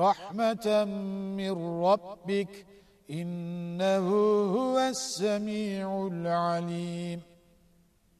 رحمة من ربك إنه هو السميع العليم.